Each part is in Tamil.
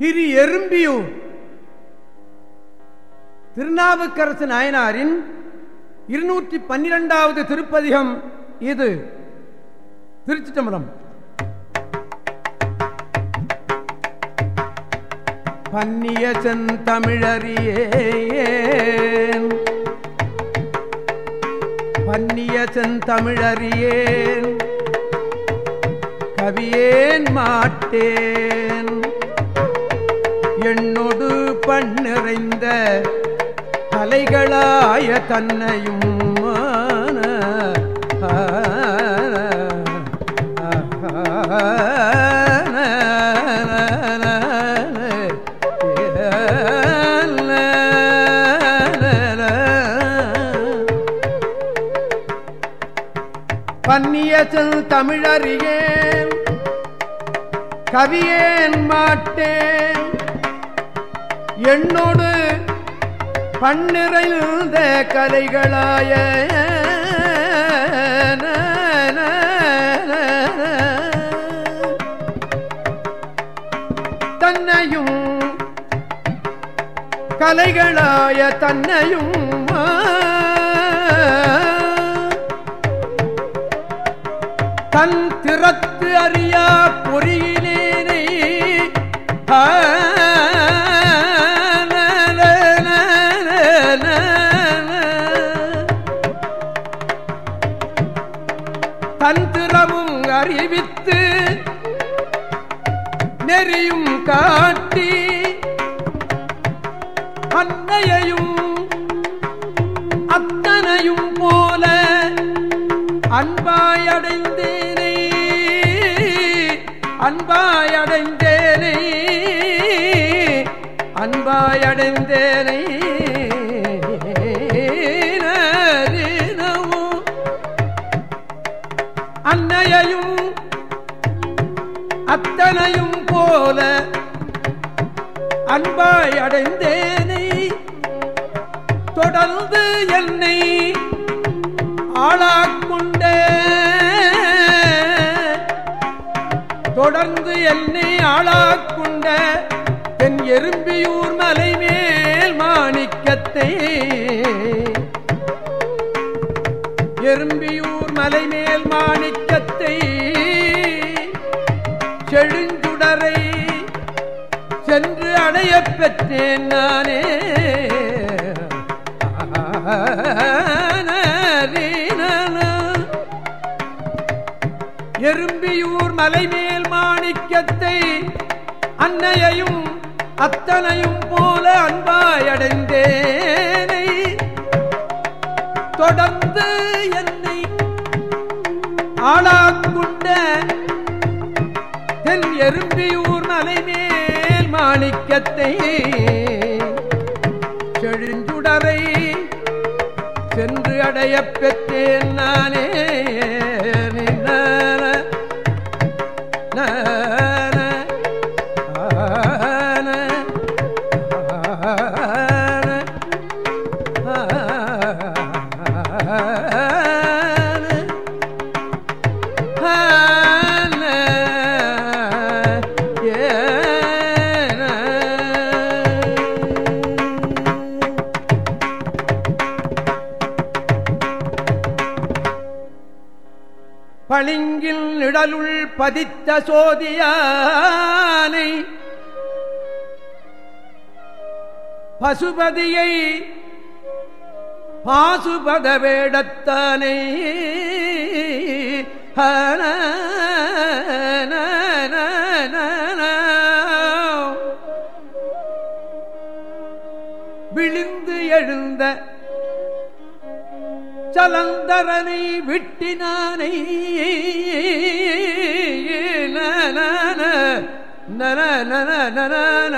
திரு எறும்பியூர். திருநாவுக்கரசு நாயனாரின் இருநூற்றி பன்னிரெண்டாவது திருப்பதிகம் இது. திருச்சி தம்பரம் பன்னிய செந்தமிழறியே பன்னிய செந்தமிழறியேன். கவியேன் மாட்டேன். எண்ணொடு பண்ணிறைந்த தலைகளாய தன்னையும் பன்னியத்தில் தமிழறியேன் கவியேன் மாட்டேன். என்னோடு பன்னிறைந்த கலைகளாய. தன்னையும் கலைகளாய தன்னையும் தன் திறத்து அறியா பொறியினேனை தன் காட்டி அன்னையையும் அத்தனையும் போல அன்பாயடைந்தேனே அன்பாயடைந்தேனே அன்பாயடைந்தேனே. அன்னையையும் அத்தனையும் போல அன்பாய் அடைந்தேனை தொடர்ந்து என்னை ஆளாக்கொண்ட தொடர்ந்து என்னை ஆளாக்கொண்ட என் எறும்பியூர் மலை மேல் மாணிக்கத்தை. எறும்பியூர் மலை மேல் மாணிக்கத்தை. செழுங்க அடைய பெற்றேன் நானே. எறும்பியூர் மலைமேல் மாணிக்கத்தை அன்னையையும் அத்தனையும் போல அன்பாயடைந்தேனை. தொடர்ந்து என்னை ஆளாக்குண்ட தென் எறும்பியூர் மலைமேல் மாணிக்கத்தை செழுஞ்சுடரை சென்று அடைய பெற்றேன் நானே. பளிங்கில் நிழலுள் பதித்த சோதியானை பசுபதியை பாசுபத வேடத்தானை. விழுந்து சலந்தரனை விட்டினானை. நன நன நன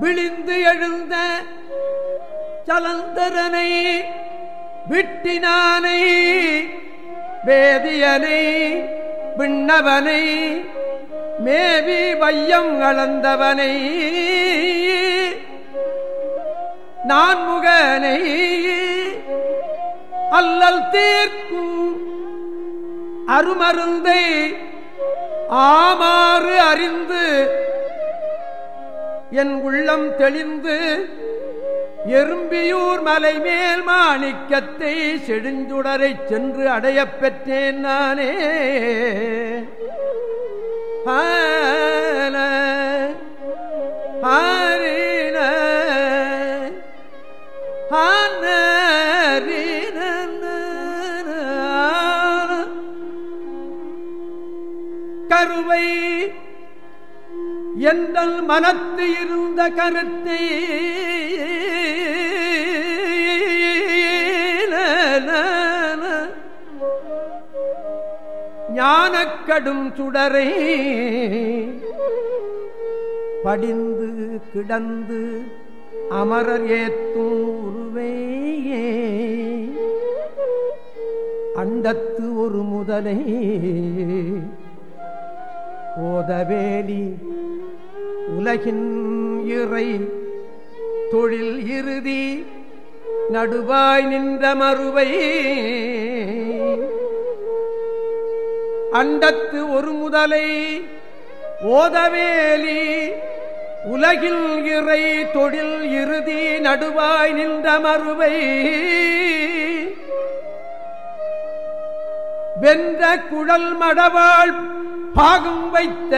விழிந்து எழுந்த சலந்தரனை விட்டினானை. வேதியனை விண்ணவனை மேவி வையம் அளந்தவனை. நான் முகனை அல்லல் தீர்க்கும் அருமருந்தை ஆமாறு அறிந்து என் உள்ளம் தெளிந்து எறும்பியூர் மலை மேல் மாணிக்கத்தை செடுஞ்சுடரை சென்று அடையப் பெற்றேன் நானே. ஆன ஆரின கருவை எங்கள் மனத்து இருந்த கருத்தை ஞானக்கடும் சுடரை. படிந்து கிடந்து அமரர் ஏத்தும் உருவேயே அண்டத்து ஒரு முதலை. ஓதவேலி உலகின் இறை தொழில் இறுதி. நடுவாய் நின்ற மறுவை. அண்டத்து ஒரு முதலை ஓதவேலி உலகில் இறை தொழில் இறுதி நடுவாய் நின்ற மறுவை. வென்ற குழல் மடவாள் பாகம் வைத்த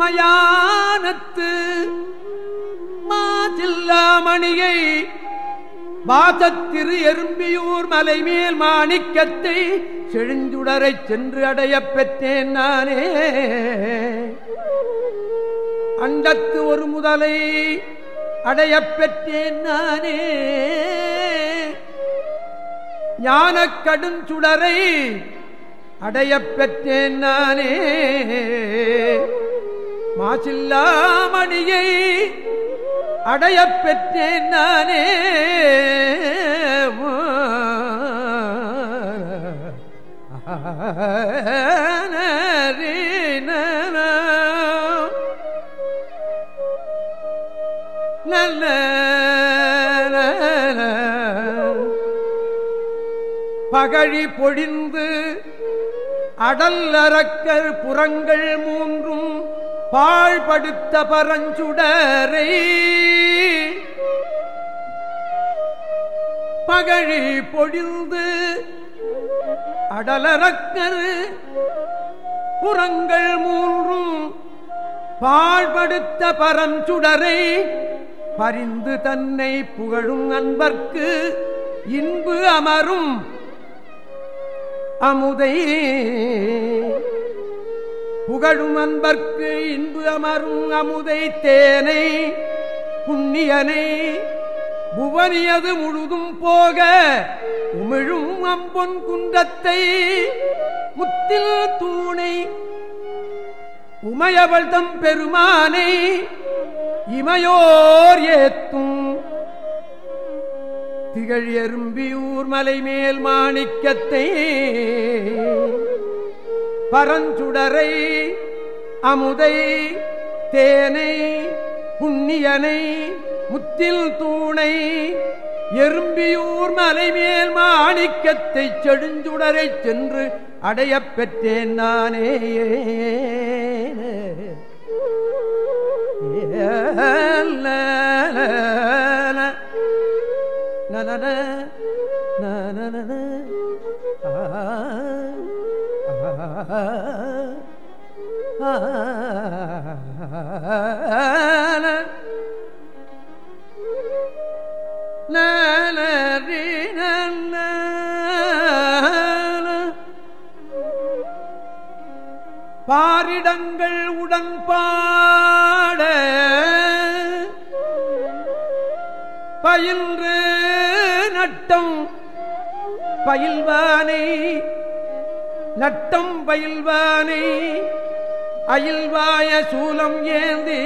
மயானத்து மாதில்லாமணியை வாசத்திரு எறும்பியூர் மலைமேல் மாணிக்கத்தை செழுஞ்சுடரை சென்று அடையப் பெற்றேன் நானே. அண்டத்து ஒரு முதலை அடையப் பெற்றேன் நானே. ஞான கடுஞ்சுடரை அடையப் பெற்றேன் நானே. மாசில்லாமணியை அடையப் பெற்றேன் நானே. நல்ல பகழி பொழிந்து அடல் அரக்கர் புறங்கள் மூன்றும் பாழ்படுத்த பரஞ்சுடரை. பகழி பொழிந்து அடலரக்கர் புறங்கள் மூன்றும் பாழ்படுத்த பரஞ்சுடரை பரிந்து தன்னை புகழும் அன்பர்க்கு இன்பு அமரும் அமுதை. புகழும் அன்பர்க்கு இன்பு அமரும் அமுதை தேனை புண்ணியனை புவனியது முழுதும் போக உமிழும் அம்பொன் குன்றத்தை முத்தில் தூணை உமையவள் தம் பெருமானை இமையோர் ஏத்தும். திகழ் எறும்பியூர் மலை மேல் மாணிக்கத்தை பரஞ்சுடரை அமுதை தேனை புண்ணியனை முத்தில் தூ தூணை எறும்பியூர் மலைமேல் மாணிக்கத்தை செடுஞ்சுடரை சென்று அடைய பெற்றேன் நானே நன பாரிடங்கள் உடன்பாட பயின்று நட்டம் பயில்வானை நட்டம் பயில்வானை அயில்வாய சூலம் ஏந்தி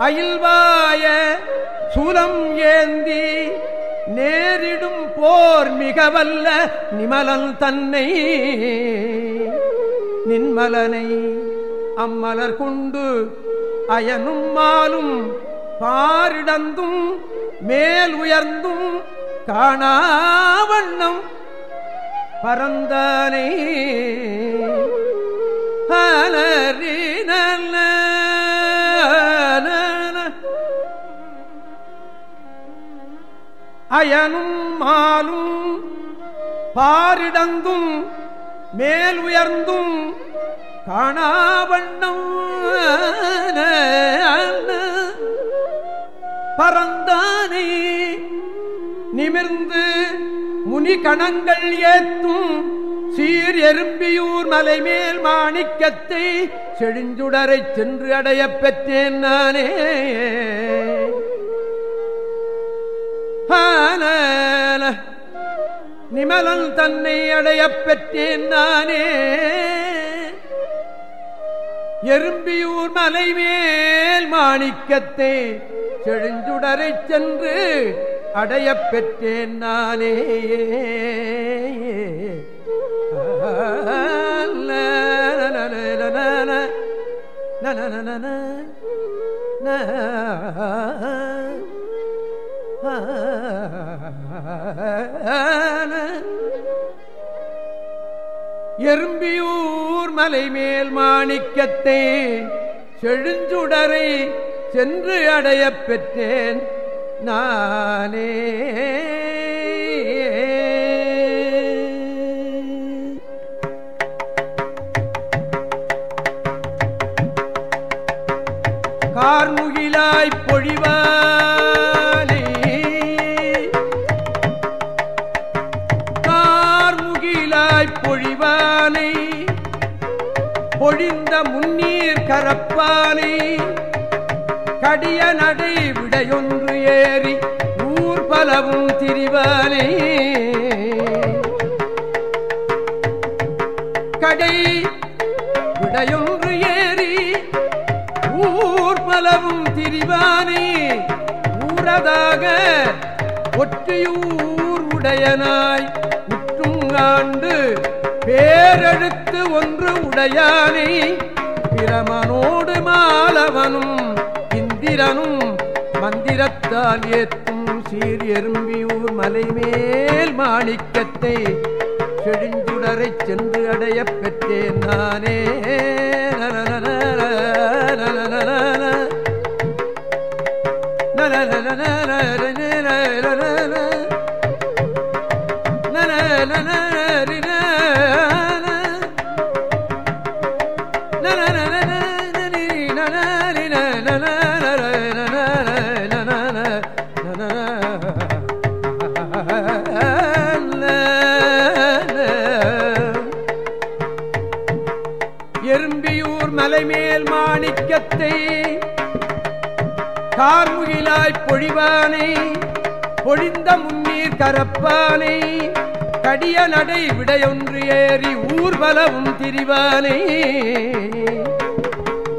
அயில்வாய சூலம் ஏந்தி போர் மிக வல்ல நிமலன் தன்னை நின்மலனை அம்மலர் கொண்டு அயனும் மாலும் பாரிடந்தும் மேல் உயர்ந்தும் காணாவண்ணம் பரந்தானே. அயனும் மாலும் பாரிடங்கும் மேல் உயர்ந்தும் காணாவண்ணம் பரந்தானே நிமிர்ந்து முனி கணங்கள் ஏத்தும் சீர் எறும்பியூர் மலைமேல் மாணிக்கத்தை செழிஞ்சுடரை சென்று அடைய பெற்றேன் நானே. நிமலன் தன்னை அடைய பெற்றேன் நானே. எறும்பியூர் மலைமேல் மாணிக்கத்தை செழுஞ்சுடரை சென்று அடைய பெற்றேன் நானே. எறும்பியூர் மலைமேல் மாணிக்கத்தை செழுஞ்சுடரை சென்று அடைய பெற்றேன் நானே. கரப்பானை கடிய நடை விடையொன்று ஏறி ஊர் பலவும் திரிவானே. கடை விடையொன்று ஏறி ஊர் பலவும் திரிவானே. ஊரதாக ஒற்றியூர் உடையனாய் உற்றும் ஆண்டு பேரெழுத்து ஒன்று உடையானே. மாலவனும் இந்திரனும் மந்திரத்தால் ஏத்தும் சீர் எறும்பியூர் மலைமேல் மாணிக்கத்தை செழிஞ்சுடரை சென்று அடைய பெற்றேன் நானே. எறும்பியூர் மாணிக்கத்தை. கார்முகிலாய் பொழிவானை பொழிந்த முன்னீர் கரப்பானை கடிய நடை விடையொன்று ஏறி ஊர்வலவும் திரிவானை.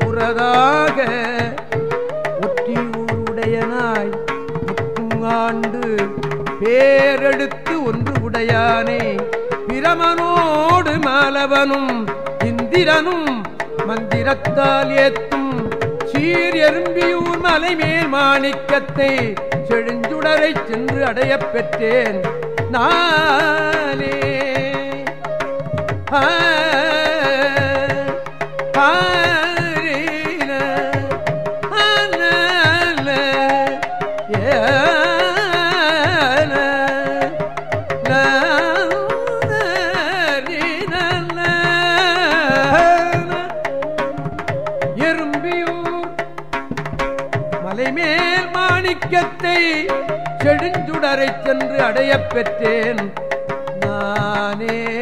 உறதாக ஒற்றியூருடையனாய் ஆண்டு பேரெடுத்து ஒன்று உடையானே. பிரமனோடு மாலவனும் இந்திரனும் மந்திரத்தால் ஏத்தும் சீர் எறும்பியூர் மலை மேல் மாணிக்கத்தை செழுஞ்சுடரை சென்று அடைய பெற்றேன். நானே ஆ சென்று அடைய பெற்றேன். நானே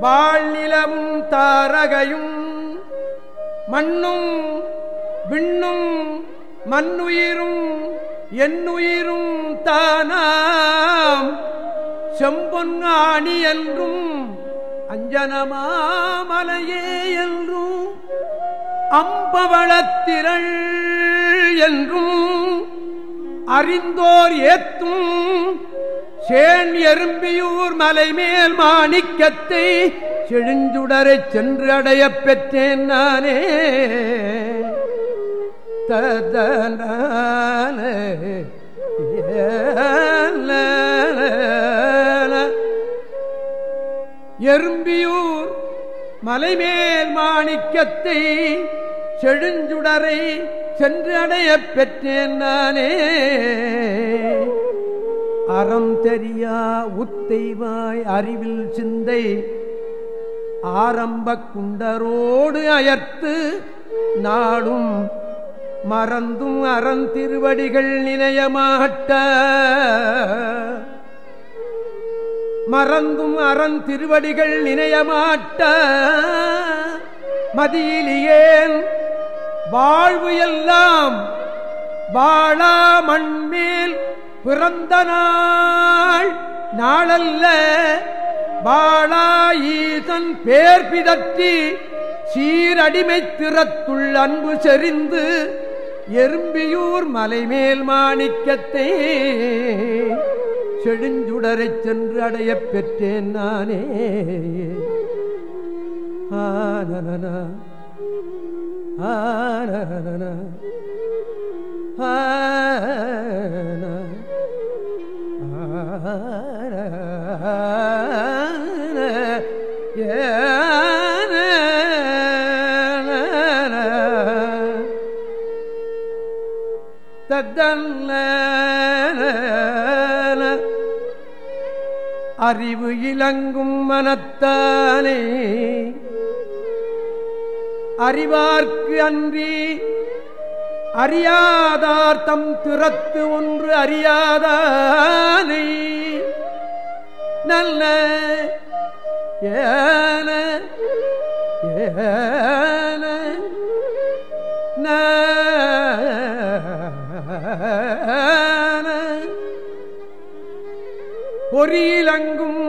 வாழ்நிலமும் தாரகையும் மண்ணும் விண்ணும் மண்ணுயிரும் என்னுயிரும் தானாம். செம்பொன் ஆணி என்றும் அஞ்சனமாமலையே என்றும் அம்பவளத்திரள் என்றும் அறிந்தோர் ஏத்தும் சேன் எறும்பியூர் மலைமேல் மாணிக்கத்தை செழுஞ்சுடரை சென்று அடைய பெற்றேன் நானே. ததன எறும்பியூர் மலைமேல் மாணிக்கத்தை செழுஞ்சுடரை சென்று அடைய பெற்றேன் நானே. அறம் தெரியா உத்தைவாய் அறிவில் சிந்தை. ஆரம்ப குண்டரோடு அயர்த்து நாடும் மறந்தும் அறந்திருவடிகள் நிலையமாட்ட மறந்தும் அறந்திருவடிகள் நினையமாட்ட மதியிலேன் வாழ்வு எல்லாம் வாழா மண்மேல் பிறந்த நாள் நாளல்ல வாழா பேர் பிதற்றி சீரடிமை திறத்துள் அன்பு செறிந்து எறும்பியூர் மலைமேல் மாணிக்கத்தை செழுஞ்சுடரைச் சென்று அடைய பெற்றேன் நானே. ஆனன ஆனன ஆன தத்தல்ல அறிவு இலங்கும் மனத்தானே அறிவார்க்கு அன்றி அறியாதார்த்தம் திறத்து ஒன்று அறியாதானை. நல்ல ஏன ஏன பொறியிலங்கும்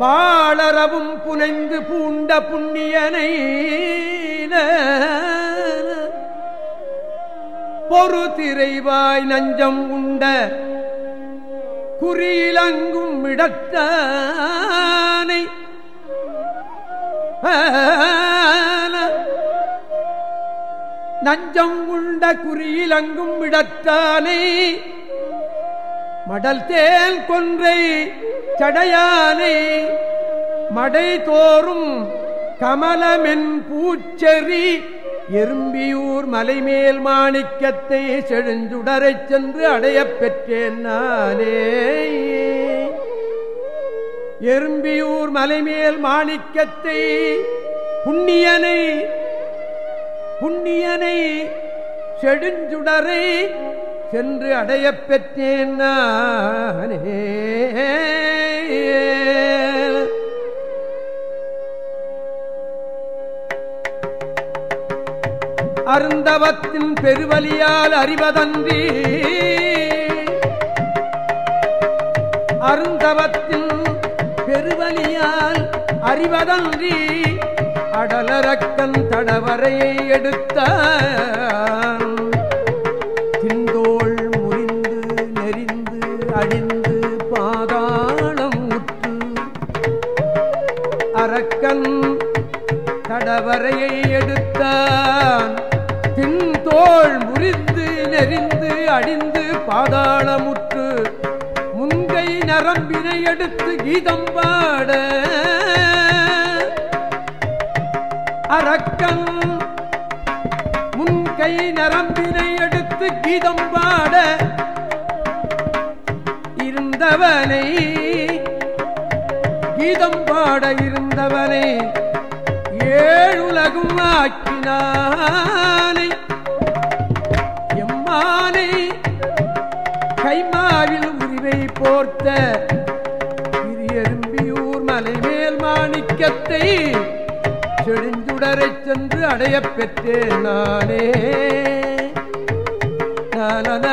வாழறவும் புனைந்து பூண்ட புண்ணியனை பொறு திரைவாய் நஞ்சம் உண்ட குறியிலங்கும் இடத்தானை. நஞ்சம் உண்ட குறியிலங்கும் இடத்தானை. மடல் தேல் கொன்றை சடையானை. மடை தோறும் கமலமென் பூச்செறி எறும்பியூர் மலைமேல் மாணிக்கத்தை செழுஞ்சுடரைச் சென்று அடையப் பெற்றேன் நானே. எறும்பியூர் மலைமேல் மாணிக்கத்தை புண்ணியனை புண்ணியனை செடுஞ்சுடரை சென்று அடையப் பெற்றேன் நானே. அருந்தவத்தின் பெருவலியால் அறிவதன்றி அருந்தவத்தின் பெருவலியால் அறிவதன்றி அடலரக்கன் தடவரையை எடுத்த அடிந்து பாதாளமுற்று முங்கை நரம்பினை எடுத்து கீதம் பாட. அரக்கன் முன்கை நரம்பினை எடுத்து கீதம் பாட. இருந்தவனை கீதம் பாட இருந்தவனை ஏழுலகும் ஆக்கினானை. எம்மா போர்த்த எறும்பியூர் மலைமேல் மாணிக்கத்தை செழுஞ்சுடரை சென்று அடைய பெற்றேன் நானே. எறும்பியூர்